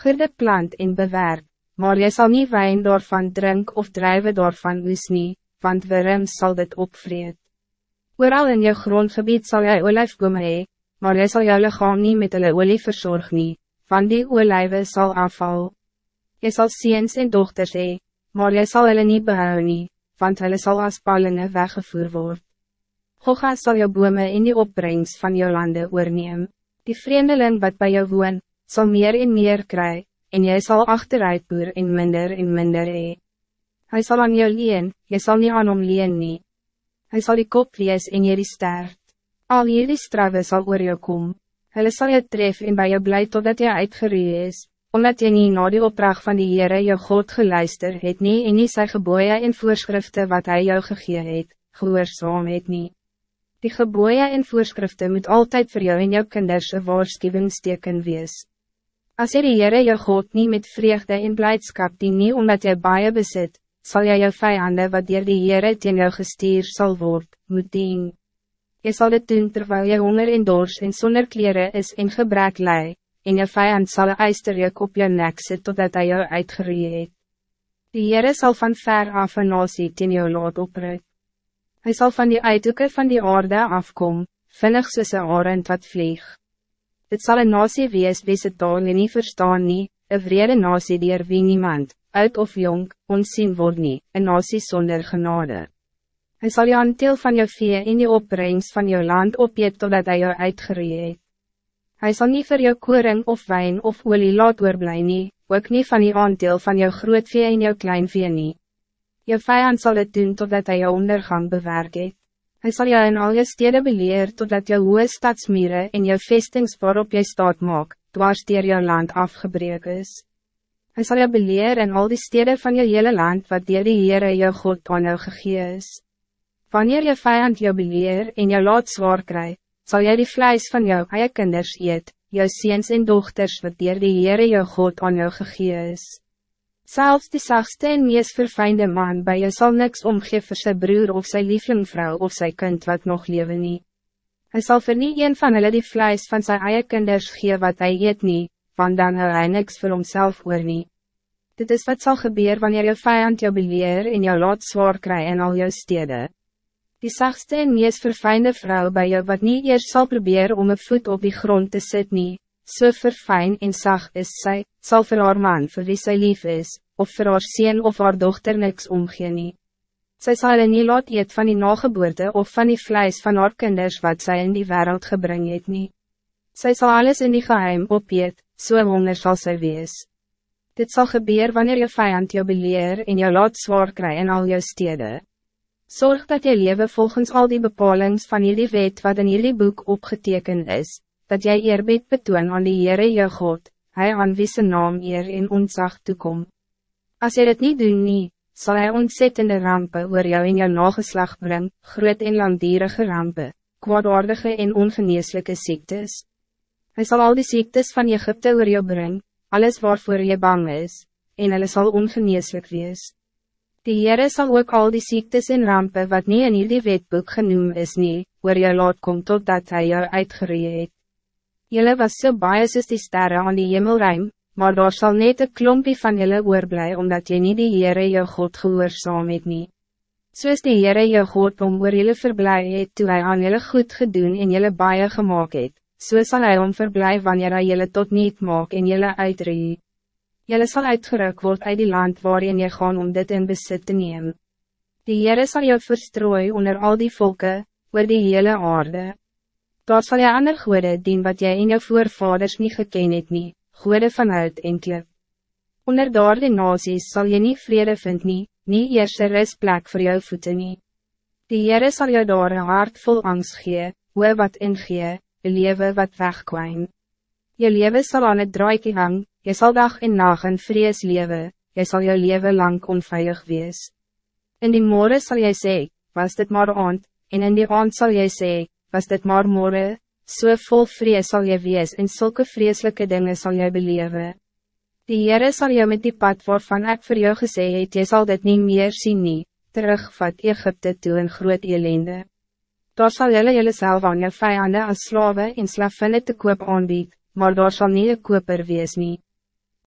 Gerde plant en bewerk, maar jy zal niet wijn daarvan drink of drijven daarvan oes nie, want wurm zal dit opvreet. Ooral in jou grondgebied zal jy olijfbome hee, maar jy sal jou lichaam nie met hulle olie verzorg nie, van die olijven zal afval. Jy sal seens en dochters hee, maar jy sal hulle nie behou nie, want hulle sal as pallinge weggevoer word. Goga sal jou bome in die opbrengst van jou lande oorneem. Die vreemdeling wat bij jou woon, zal meer en meer kry, en jy sal achteruitboer en minder en minder hee. Hij zal aan jou leen, jy sal nie aan hom leen nie. Hy sal die kop wees en jy die stert. Al hierdie strawe sal oor jou kom. Hulle sal jou tref en bij jou blij totdat jy uitgeree is, omdat jy nie na die opdracht van die Heere jou God geluister het nie en nie sy geboeie en voorschriften wat hij jou gegee het, gehoorzaam het nie. Die geboeie en voorschriften moet altijd voor jou en jou kinders een waarschuwingsteken wees. Als jy die Heere jou God niet met vreugde en blijdschap die nie omdat jy baie besit, zal jy jou vijanden wat dier die Heere teen jou gestuur sal word, moet dien. Je zal dit doen terwijl je honger en dors en zonder kleren is en gebrek lei, en je vijand zal een ijsterjuk op je nek sit totdat hij jou uitgeree het. Die Heere zal van ver af een nasie teen jou laat opruik. Hij zal van die uithoeken van die aarde afkom, vinnig soos een arend wat vlieg. Het zal een nasie wees wie het taal nie verstaan nie, een vrede nasie die er wie niemand, oud of jong, onzien word nie, een nasie zonder genade. Hij zal je aanteel van je vee in je opbrengst van je land opjeet totdat hij jou uitgeree het. Hij zal niet voor jou koring of wijn of olie laat oorblij nie, ook niet van je aanteel van jou groot vee en jou klein vee nie. Je vijand zal het doen totdat hij jou ondergang bewerk het. Hij zal jou in al je steden beleer totdat jou hoge stadsmieren en jou vestings waarop jy staat maak, dwars dier jou land afgebreek is. Hij zal jou beleer in al die steden van je hele land wat dier die Heere jou God aan jou gegee is. Wanneer je vijand jou beleer en jou laat zwaar kry, zal jy die vlijs van jou eie kinders eet, jou seens en dochters wat dier die Heere jou God aan jou gegee is. Zelfs die zachtste en meest verfijnde man bij je zal niks omgeven voor zijn broer of zijn lievelingvrouw of zijn kind wat nog leven niet. Hij zal voor niet een van hulle die vlijs van zijn eie kinders gee wat hij eet niet, want dan hou hy niks voor homself oor nie. Dit is wat zal gebeuren wanneer je vijand jou beleer en jou laat zwaar kry in al jou steden. Die zachtste en meest verfijnde vrouw bij jou wat niet eerst zal proberen om een voet op die grond te zetten, nie, so verfijn en zacht is zij, zal voor haar man voor wie zij lief is, of voor haar zien of haar dochter niks omgeen nie. Zij zal er niet laat eet van die nageboorte of van die vlijs van haar kinders wat zij in die wereld gebring het nie. Zij zal alles in die geheim opjeet, so honger zal zij wees. Dit zal gebeuren wanneer je vijand jou beleer en jou laat zwaar kry in al jou steden. Zorg dat je leven volgens al die bepalings van jullie wet wat in jullie boek opgeteken is, dat jij eerbied betoon aan die Heere je God, hij aan wie zijn naam eer in ontzag toekom. Als je het niet doet nie, zal hij ontzettende rampen oor jou in jou nageslag brengen, groot en langdurige rampen, kwaadaardige en ongeneeslijke ziektes. Hij zal al die ziektes van Egypte oor jou brengen, alles waarvoor je bang is, en hulle zal ongeneeslijk wees. Die Heere sal ook al die ziektes en rampen wat niet in die wetboek genoem is nie, oor jou laat kom totdat hij jou uitgeree het. Julle was so baie soos die sterre aan die hemelruim, maar daar zal net een klompie van julle oorblij omdat jy nie die Heere jou God gehoorzaam het nie. Soos die Heere jou God om oor julle verblij het toe hy aan julle goed gedoen en julle baie gemaakt het, so sal hy om verblij wanneer hy julle tot niet maak en julle uitree. Jelle zal uitgeruk worden uit die land waarin je gaan om dit in besit te nemen. Die Heere zal jou verstrooien onder al die volken, oor die hele aarde. Daar zal je ander goede dien wat jij in jou voorvaders niet geken het nie, goede vanuit en klip. Onder daar die nazies sal je niet vrede vind nie, nie eers een rustplek voor jou voeten nie. Die Heere sal jou daar een hart vol angst gee, hoe wat ingee, een leven wat wegkwijn. Je leven zal aan het draaike hang, Je zal dag en nacht in vrees leven, je zal je leven lang onveilig wees. In die morgen zal jij zeggen, was dit maar aand, en in die aand zal jij zeggen, was dit maar morgen, so vol vrees zal je wees en zulke vreselijke dingen zal jij beleven. Die Heere zal je met die pad waarvan ik voor jou gesê het, jy sal dit niet meer zien nie, terugvat Egypte toe in groot elende. Daar sal jylle jylle self aan jou vijanden als slaven en slavinnen te koop aanbied, maar daar zal niet een koper wees nie.